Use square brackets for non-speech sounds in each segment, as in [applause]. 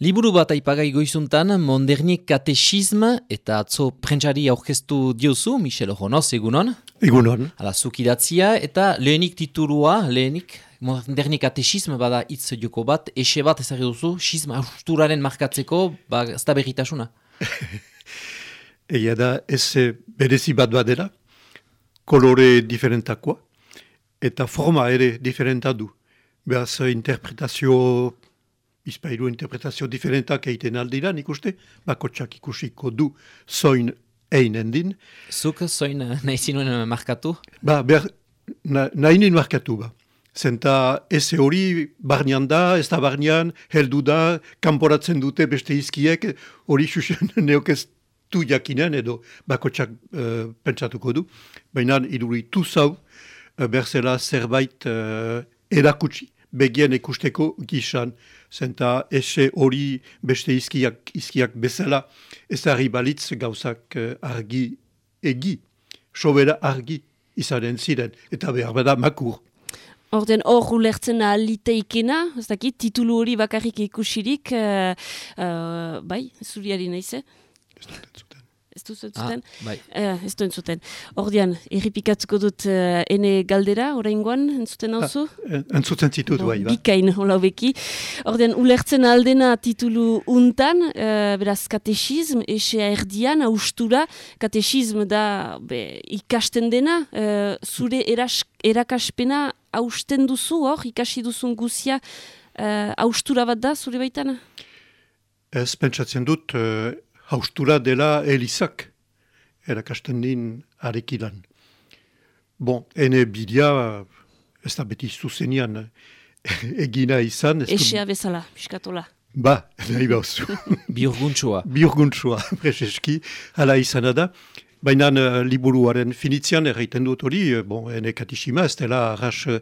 Liburu bat aipagai goizuntan, moderni katexism eta atzo prentsari aurkeztu diozu, Michel Ojonoz, egunon? Egunon. Ala, zukidatzia eta lehenik titulua, lehenik, moderni katexism bada hitz joko bat, ese bat ezagri duzu, xism austuraren markatzeko, ba, ez da berritasuna? [laughs] Egia da, ez berezi bat badera, kolore diferentakoa, eta forma ere diferenta du. Beaz, interpretazio bizpailu interpretazio diferentak egiten aldira, nik uste, bakotsak ikusiko du zoin einen din. Zuk zoin nahi zinuen markatu? Ba, ber, na, nahi markatu, ba. Zenta eze hori barnean da, ez da barnean, heldu da, kanporatzen dute beste izkiek, hori xuxen [laughs] neok ez du jakinen edo bakotsak uh, pentsatuko du. Baina iduritu zau, uh, berzela zerbait uh, erakutsi begien ikusteko gizan, zenta ese hori beste izkiak, izkiak bezala, ez harri balitz gauzak uh, argi egi, sobera argi izaren ziren, eta behar bada makur. Orden hor ulertzen aliteikena, ez dakit, titulu hori bakarrik ikusirik, uh, uh, bai, zuriari nahize? Ez ez du zuten? Ah, bai. Uh, ez du entzuten. Ordian, erripikatuko dut uh, ene galdera, oraingoan, entzuten hau zu? Ah, entzuten zitut, bai, ba. Bikain, hola beki. Ordian, ulertzen aldena titulu untan, uh, beraz, katexizm, ese erdian, austura, katexizm da be, ikasten dena, uh, zure eras, erakaspena hausten duzu, hor, ikasi duzun guzia, uh, austura bat da, zure baitana? Ez pentsatzen dut, haustura dela elizak, erakasten din arekilan. Bon, ene bidea, ez da beti zuzenian [laughs] egina izan. Esea bezala, piskatola. Ba, nahi bauzu. [laughs] Biurguntsua. Biurguntsua, prezeski, hala izan da. Baina uh, liburuaren finitzian erraiten dut hori, uh, bon, ene katishima, ez dela arras uh,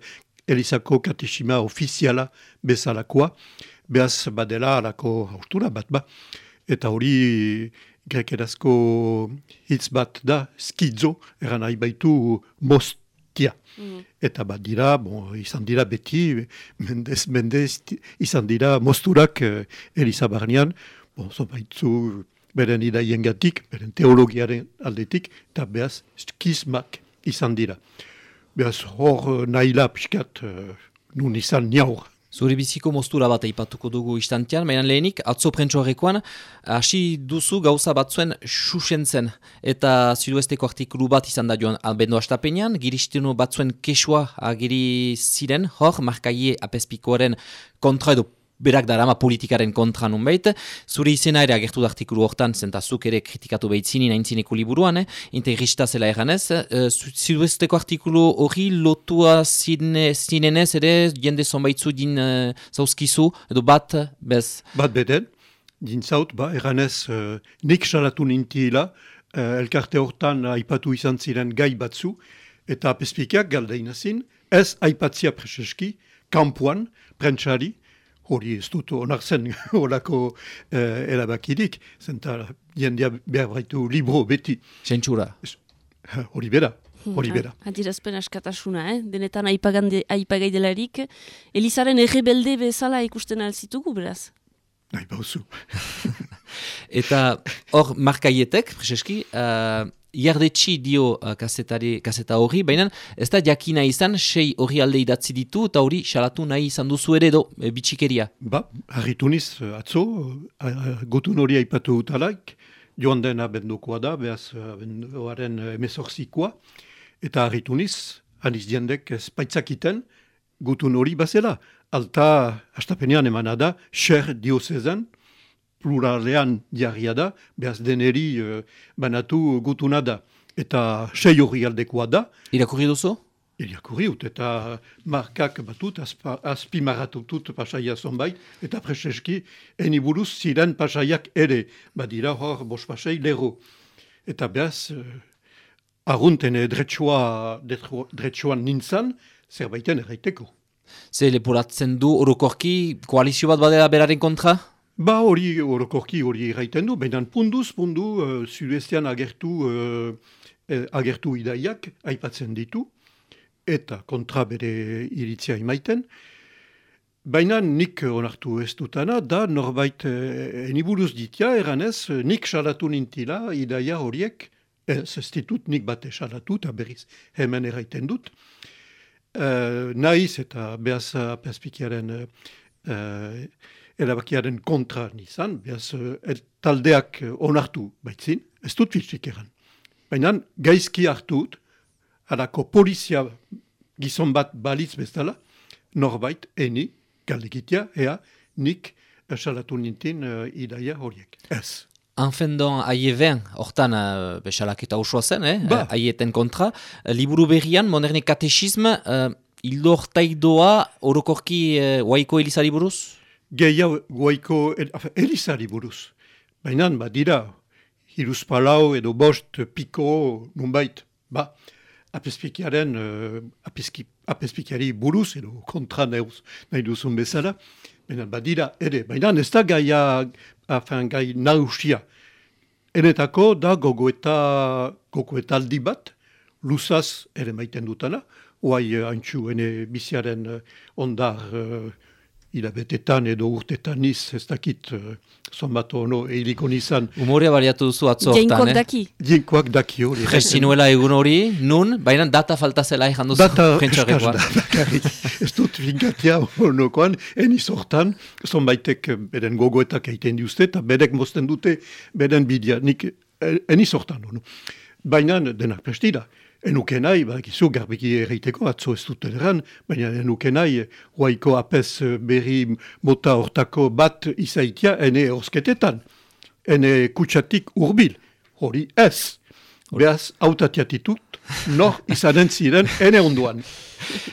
elizako katishima ofiziala bezalakoa, behaz badela alako haustura bat ba eta hori grekerazko hitz bat da, skizo, eran nahi baitu mostia. Mm. Eta bat dira, bon, izan dira beti, mendez, mendez, izan dira mosturak eh, Elisa Barnian, bon, zo baitzu beren idaien gatik, beren teologiaren aldetik, eta behaz skizmak izan dira. Behaz hor nahi la piskat, eh, nun izan niaur. Zuri biziko mostura bat aipatuko dugu istantean, baina lehenik, atzo prentsoarekoan, hasi duzu gauza batzuen susentzen. Eta ziruesteko artikulu bat izan da joan albendo astapenean, giristenu batzuen kesua agiri ziren, hor, markaie apespikoaren kontra edo berak darama politikaren kontra nun behit. Zure izena ere agertu artikulu hortan, zentazuk ere kritikatu behitzini naintzineko liburuan, eh? integrista zela eganez. Uh, Ziruesteko artikulu hori lotua zine, zinenez ere jende zonbaitzu din uh, zauzkizu, edo bat, bez? Bat beden, din zaut, ba, eganez uh, nik salatu nintila, uh, elkarte hortan aipatu izan ziren gai batzu, eta apespikeak galdainazin, ez aipatzia preseski, kampuan, prentsari, hori ez dut onartzen [laughs] horako eh, erabakirik, zenta jendea behar baitu libro beti. Zentsura. Hori bera, hori bera. Hmm, Adirazpen askatasuna, eh? denetan aipagai delarik. Elizaren errebelde bezala ikusten alzitugu, beraz? Nahi bauzu. [laughs] Eta hor markaietek, Prezeski, uh, Iardetxi dio uh, kasetari, kaseta hori, baina ez da jakina izan, sei hori alde idatzi ditu, eta hori salatu nahi izan duzu ere do, e, bitxikeria. Ba, harrituniz uh, atzo, uh, gotun hori aipatu utalaik, joan den abendukoa da, behaz abenduaren emezorzikoa, eta harrituniz, aniz diendek spaitzakiten, gutun hori bazela. Alta, astapenean emana da, xer diozezan, pluralean jarria da, behaz deneri uh, banatu gutuna da. Eta sei hori aldekoa da. Irakurri duzu? Irakurri ut, eta markak batut, azpi maratutut pasaia zonbait, eta preseski, eni buruz ziren pasaiak ere, badira hor bos pasai lero. Eta behaz, uh, arrunten dretsuan nintzan, zerbaiten erraiteko. Zer lepuratzen du orokorki koalizio bat badera beraren kontra? Ba hori orokorki hori gaiten du, baina punduz, pundu, uh, agertu, uh, agertu idaiak aipatzen ditu, eta kontra bere iritzia imaiten. Baina nik onartu ez dutana, da norbait eh, eniburuz ditia, eranez, nik salatu nintila, idaia horiek, ez ez ditut nik bate salatu, eta berriz hemen eraiten dut. Uh, naiz eta behaz perspikiaren uh, erabakiaren kontra nizan, behaz uh, taldeak onartu baitzin, ez dut fitzik eran. Baina gaizki hartut, harako polizia gizon bat balitz bezala, norbait, eni, galdegitea, ea, nik esalatu nintin uh, idaia horiek. Ez. Anfendon aieben, hortan uh, besalak eta usua zen, eh? Ba. Uh, aieten kontra. Uh, liburu berrian, moderni katexism, uh, ildo hortaidoa orokorki uh, waiko elizari buruz? Gehiago guaiko el, elizari buruz. Baina, ba, dira, hiruz palau edo bost piko nunbait, ba, apespikiaren, uh, apeski, apespikiari buruz edo kontra neuz, nahi duzun bezala, baina, ba, dira, ere, baina ez da gaia, afen, gai nausia. Enetako da gogoeta, gogoetaldi bat, luzaz ere maiten dutana, oai haintxu ene biziaren uh, ondar uh, hilabetetan edo urtetan niz, ez dakit, uh, zonbato ono eiliko nizan. Umorea baliatu duzu atzo hortan, Jainkoak eh? daki. Jinkoak daki hori. Jesinuela egun hori, nun, baina data falta zela ejan duzu. Data eskaz da, bakarrik. ez dut finkatia honokoan, eni sortan, zonbaitek eh, beren gogoetak egiten diuzte, eta berek mozten dute beren bidea, nik eh, eni sortan hono. Baina denak prestida. Enuke nahi, bakizu garbiki erreiteko, atzo ez dut eran, baina enuke nahi, huaiko apes eh, berri mota hortako bat izaitia ene orsketetan. Ene kutsatik urbil, hori ez. Beaz, autatiatitut, nor izanen ziren ene onduan.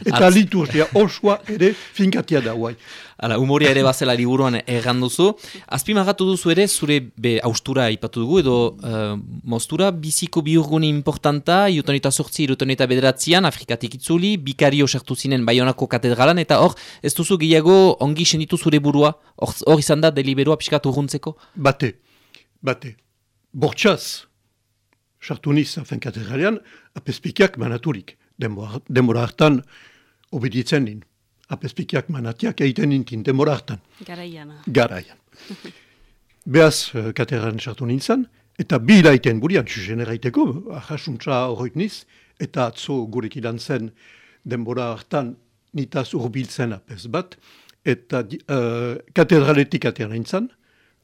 Eta liturgia osua ere finkatia da guai. Hala, umoria ere bazela liburuan erran duzu. Azpimagatu duzu ere, zure be, austura ipatu dugu, edo uh, mostura biziko biurguni importanta, iruton eta sortzi, iruton eta bederatzean, Afrikatik itzuli, bikario sartu zinen Baionako katedralan, eta hor, ez duzu gehiago ongi senditu zure burua, hor, izan da deliberua pixkat urruntzeko? Bate, bate. Bortxaz, sartu niz afen katedralean, apespikiak manaturik. Denbora, denbora hartan, obeditzen nin. Apespikiak manatiak egiten nintin, denbora hartan. Garaiana. garaian. [laughs] Beaz, uh, katedralen sartu nintzen, eta bi ilaiten burian, txusen eraiteko, ahasuntza horrek niz, eta atzo gurek ilan zen denbora hartan nitaz urbiltzen apez bat, eta uh, katedraletik atera nintzen,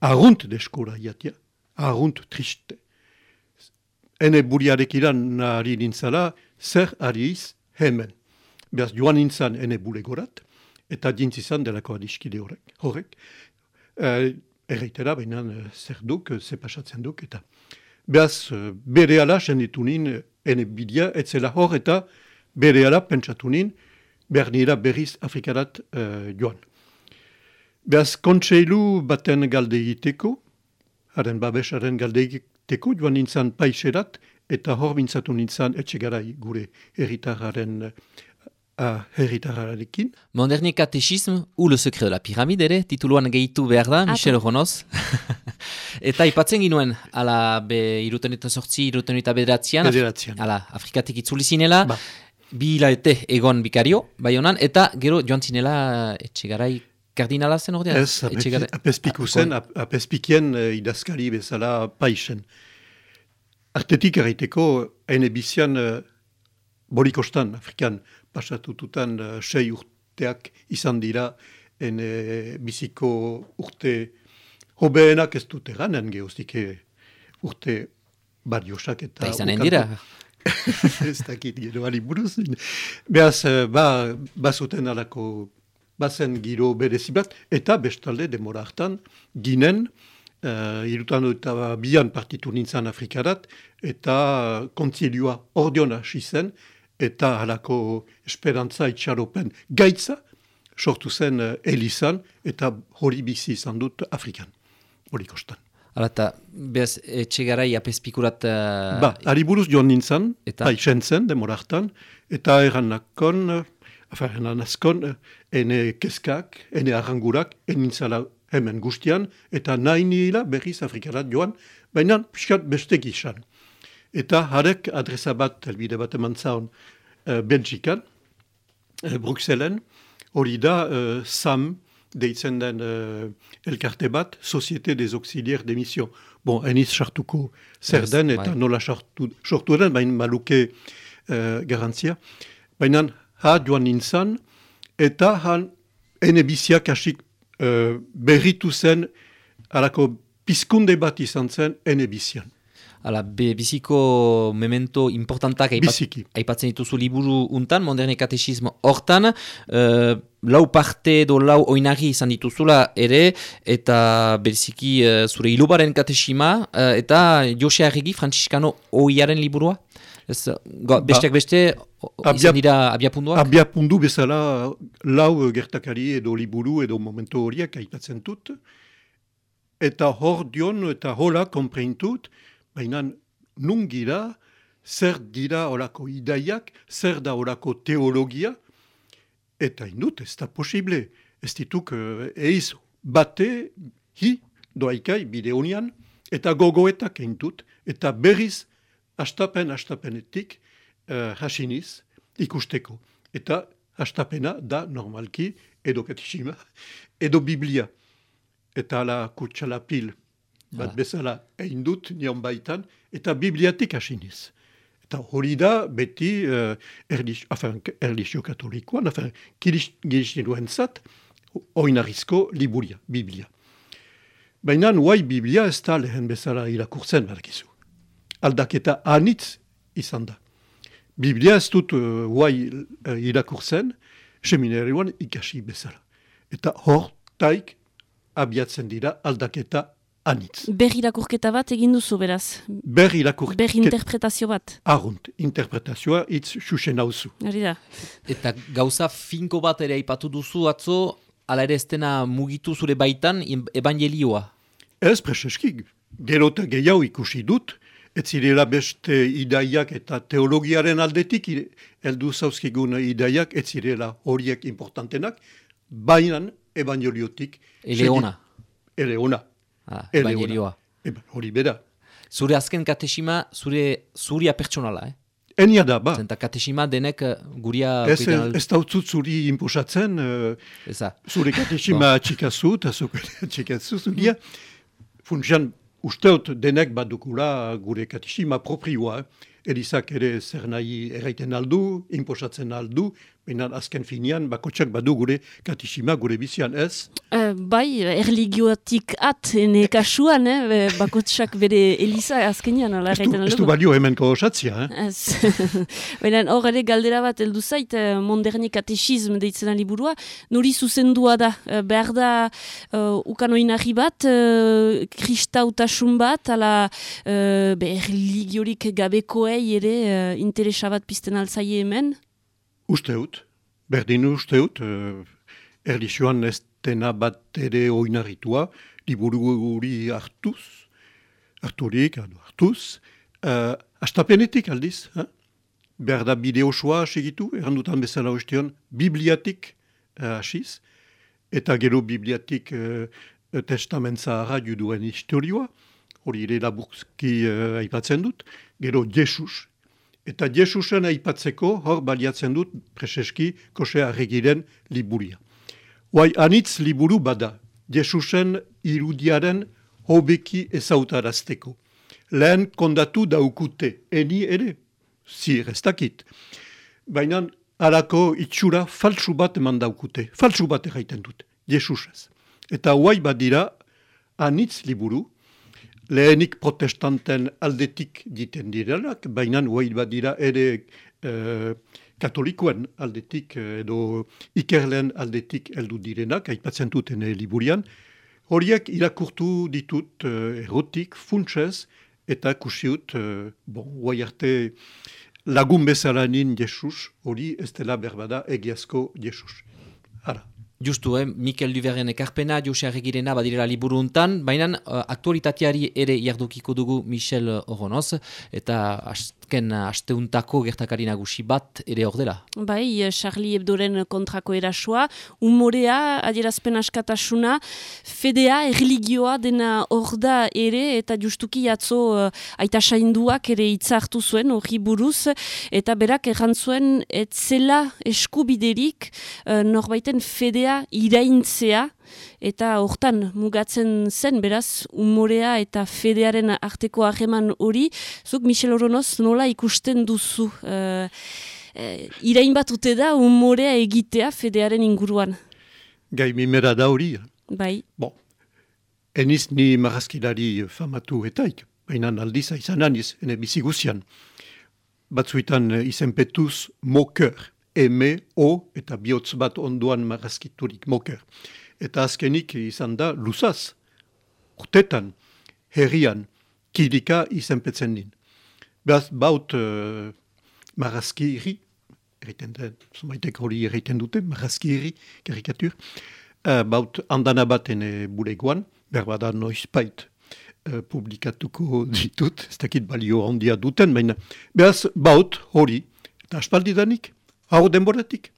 arunt deskola jatia, arunt triste. Hene buriarek ilan ari nintzala, zer ari iz hemen. Beaz, joan nintzen hene bulegorat, eta dintzizan delako adiskide horrek. horrek. Uh, erreitera, baina uh, zer duk, uh, ze pasatzen duk, eta beaz, bere ala senditu nin, ene bidea, etzela hor, eta bere ala pentsatu nin, behar nira berriz Afrikarat uh, joan. Beaz, kontseilu baten galde egiteko, haren babesaren galde egiteko, joan nintzen paixerat, eta hor bintzatu nintzen etxegarai gure herritarraren uh, herritarrarekin. Moderni katexism, ou le secret de la pyramide ere, tituluan gehitu behar da, Michel Ronoz. [laughs] eta ipatzen ginuen, ala, be, iruten eta sortzi, iruten eta bederatzean, ala, Afrikatik itzuli zinela, Ba. bi hilabete egon bikario, bai honan, eta gero joan zinela etxegarai kardinala zen ordean? Ez, apespiku zen, ap- apespikien uh, idazkari bezala paixen. Artetik erraiteko, ene bizian uh, bolikostan, Afrikan, pasatututan uh, sei urteak izan dira, ene biziko urte hobeenak ez dut eranen geostike urte bariosak eta... Eta izanen ukantu- dira. [laughs] ez dakit geroari buruz. Beaz, eh, ba, bazuten alako, bazen giro berezi bat, eta bestalde demora hartan, ginen, uh, irutan eta bian partitu nintzen Afrikarat, eta kontzilioa ordion hasi zen, eta halako esperantza itxaropen gaitza, sortu zen uh, Elizan, eta hori bizi izan dut Afrikan, hori kostan. Hala, eta behaz etxegarai apespikurat... Uh, Ba, ari buruz joan nintzen, Eta? eta paixen zen, demora hartan, eta eran nakon, afa, eran askon, ene keskak, ene arrangurak, enintzala hemen guztian, eta nahi nila berriz Afrikarat joan, baina piskat bestek izan. Eta harek adresa bat, elbide bat eman zaun, uh, Belgikan, uh, Bruxellen, hori da uh, SAM, deitzen den uh, elkarte bat, Société des Auxiliaires d'Emission. Bon, eniz sartuko zer den, eta bai. nola sortu, sortu den, baina maluke uh, garantzia. Baina ha joan nintzen, eta han ene biziak asik uh, berritu zen, alako pizkunde bat izan zen ene bizian. Hala, be, biziko memento importantak aipat, aipatzen dituzu liburu untan, moderne katexismo hortan, uh, lau parte edo lau oinari izan dituzula ere, eta beriziki uh, zure ilubaren katexima, uh, eta Jose Arregi, Franciscano oiaren liburua? Ez, go, ba, besteak beste, abia, izan dira abiapunduak? Abiapundu bezala lau gertakari edo liburu edo momento horiek aipatzen dut, eta hor dion eta hola kompreintut, baina nungira, zer dira orako idaiak, zer da orako teologia, eta indut ez da posible. Ez dituk eiz bate, hi, doaikai, bideonian, eta gogoetak eintut, eta berriz, astapen, astapenetik, uh, hasiniz, ikusteko. Eta astapena da normalki, edo katishima, [laughs] edo biblia. Eta la kutsalapil, bat bezala egin dut nion baitan, eta bibliatik asiniz. Eta hori da beti uh, erlixio katolikoan, afen, duen zat, oinarrizko liburia, biblia. Baina nuai biblia ez da lehen bezala irakurtzen badakizu. Aldaketa anitz izan da. Biblia ez dut uh, uai uh, irakurtzen, seminarioan ikasi bezala. Eta hor taik abiatzen dira aldaketa anitz. Ber irakurketa bat egin duzu, beraz? Ber irakurketa... Ber interpretazio bat? Arunt, interpretazioa hitz xuxen hauzu. da. Eta gauza finko bat ere aipatu duzu atzo, ala ere estena mugitu zure baitan evangelioa? Ez, preseskik. Gero eta gehiago ikusi dut, ez zirela beste idaiak eta teologiaren aldetik, eldu zauzkigun idaiak, ez zirela horiek importantenak, bainan evangeliotik. Eleona. Eleona. Ah, evangelioa. hori bera. Zure azken katesima, zure zuria pertsonala, eh? Enia da, ba. Zenta katesima denek eh, guria... Ez, ez dautzut zuri imposatzen, uh, zure [laughs] katesima bon. txikazu, eta zuria. Funtsian, usteot denek badukula gure katesima proprioa. Eh? Elizak ere zer nahi erraiten aldu, imposatzen aldu, baina azken finean bakotsak badu gure katisima gure bizian ez? Uh, bai, erligioatik at ene kasuan, eh? bakotsak bere Eliza azkenian ala aldu. Ez du balio hemen kohosatzia, eh? Ez. [laughs] baina hor ere galdera bat eldu zait, eh, moderni katexizm deitzen liburua, nori zuzendua da, eh, behar da uh, ukanoin bat, uh, kristautasun bat, ala uh, erligiorik gabekoei ere uh, interesa bat pizten alzaie hemen? Usteut, berdin usteut, uh, erdizioan ez dena bat ere oinarritua, liburu guri hartuz, harturik, hartuz, uh, astapenetik aldiz, eh? behar da bideo soa segitu, errandutan bezala ostion, bibliatik uh, asiz, eta gero bibliatik uh, testament zahara juduen historioa, hori ere laburki uh, aipatzen dut, gero Jesus, Eta Jesusen aipatzeko hor baliatzen dut preseski kose arregiren liburia. Hoai anitz liburu bada, Jesusen irudiaren hobeki ezautarazteko. Lehen kondatu daukute, eni ere, zir ez dakit. Baina alako itxura faltsu bat eman daukute, faltsu bat erraiten dut, Jesusez. Eta hoai badira anitz liburu, lehenik protestanten aldetik diten direnak, baina huait bat dira ere e, katolikoen aldetik edo ikerlen aldetik heldu direnak, aipatzen duten liburian, horiek irakurtu ditut e, erotik, funtsez, eta kusiut, e, bon, huai arte lagun bezalanin Jesus, hori ez dela berbada egiazko Jesus. Hala. Justu, eh? Mikel Duverren ekarpena, Jose Arregirena badirela liburu untan, baina uh, aktualitateari ere jardukiko dugu Michel Oronoz, eta azken asteuntako gertakari nagusi bat ere hor dela. Bai, Charlie Hebdoren kontrako erasua, umorea, adierazpen askatasuna, fedea, erligioa dena hor da ere, eta justuki atzo uh, aita sainduak ere hartu zuen, hori buruz, eta berak errantzuen, etzela eskubiderik uh, norbaiten fedea iraintzea, eta hortan mugatzen zen beraz umorea eta fedearen arteko hageman hori, zuk Michel Oronoz nola ikusten duzu uh, uh, irain bat ute da umorea egitea fedearen inguruan? Gai mimera da hori. Bai. Bon. Eniz ni marazkilari famatu etaik, baina aldiza izan aniz, ene bizigusian. Batzuetan eh, izenpetuz moker, eme, o, eta bihotz bat onduan marazkiturik moker eta azkenik izan da luzaz, urtetan, herrian, kidika izenpetzen din. Beaz, baut uh, marazki irri, eriten den, zumaitek hori eriten dute, marazki irri, karikatur, uh, baut andana baten bulegoan, berbada noizpait uh, publikatuko [laughs] ditut, ez dakit balio handia duten, baina, beaz, baut hori, eta aspaldidanik, hau denboratik,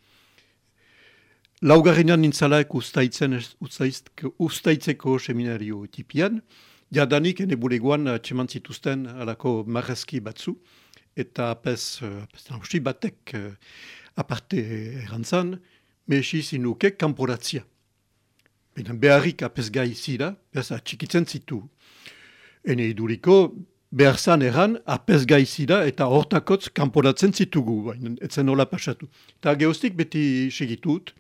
Laugarrenan nintzalaek ustaitzen, ustaitzeko seminario tipian, jadanik ene bulegoan txeman zituzten alako marrazki batzu, eta apes, apes batek uh, aparte errantzan, mehesi zinuke kanporatzia. Baina beharrik apes gai zira, behaz atxikitzen zitu. Ene iduriko, behar zan erran, apes gai zira eta hortakotz kanporatzen zitugu, baina etzen nola pasatu. Eta geostik beti segitut,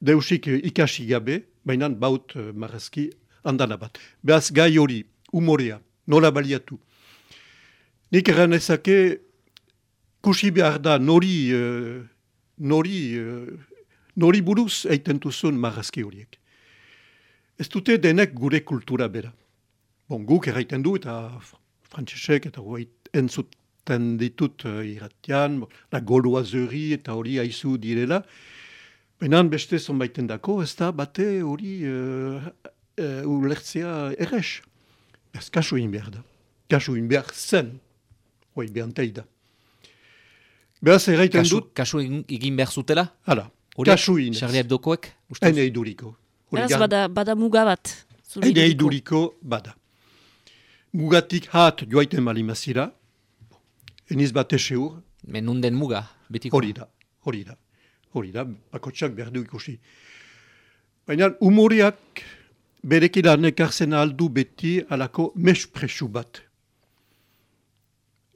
deusik ikasi gabe, baina baut uh, marrazki handana bat. Beaz gai hori, umorea, nola baliatu. Nik erran ezake, kusi behar da nori, uh, nori, nori buruz eiten duzun marrazki horiek. Ez dute denek gure kultura bera. Bon, guk erraiten du eta frantzesek eta hori entzuten ditut uh, iratian, la goloazeuri eta hori haizu direla, Benan beste zonbaiten dako, ez da bate hori uh, uh, ulertzea errex. Ez kasu egin behar da. Kasu egin behar zen. Hoi, behantei da. Beraz erraiten dut... Kasu egin behar zutela? Hala, kasu egin. Charlie Hebdokoek? Hene iduriko. Beraz bada, bada muga bat. Hene iduriko bada. Mugatik hat joaiten malimazira. Eniz bat eseur. Menunden muga, betiko. Hori da, hori da. Hori da, bakotsak behar du ikusi. Baina umoriak berekila nekarzen aldu beti alako mespresu bat.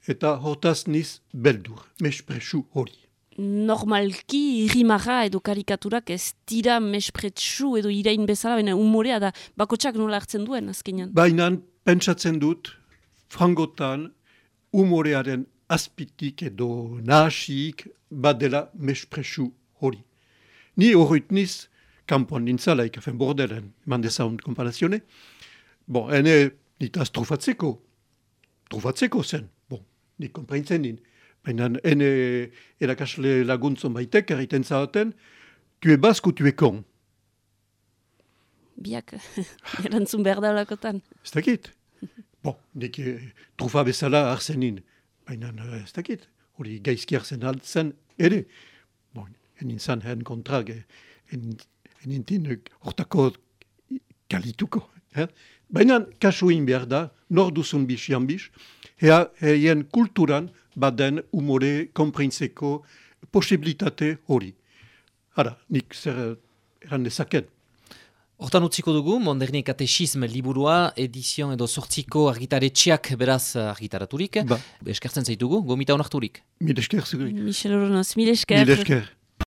Eta hotaz niz beldur, mespresu hori. Normalki irrimarra edo karikaturak ez dira mespretsu edo irain bezala, baina umorea da bakotsak nola hartzen duen azkenean. Baina pentsatzen dut, frangotan, umorearen azpitik edo nahasik badela mespresu hori. Ni horret niz, kampuan nintzala ikafen bordelen, eman dezaun komparazione, bon, ene nitaz trufatzeko, trufatzeko zen, bon, ni komprentzen nin, baina ene erakasle laguntzon baitek, eriten zahaten, tu e basku, tu e kon. Biak, [laughs] erantzun behar da lakotan. Ez dakit. Bon, nik e, trufa bezala arzenin, baina ez dakit, hori gaizki arzen altzen, ere, en inzan hen kontrag, en, en intin hortako kalituko. Eh? Baina kasuin behar da, nor duzun bixian bix, ea heien kulturan baden umore komprintzeko posibilitate hori. Hara, nik zer eran dezaken. Hortan utziko dugu, Moderni Katexism liburua, edizion edo sortziko argitaretxeak beraz argitaraturik. Ba. Eskertzen zaitugu, gomita honarturik. Mil esker, Michel Oronoz, mil esker. Mil esker.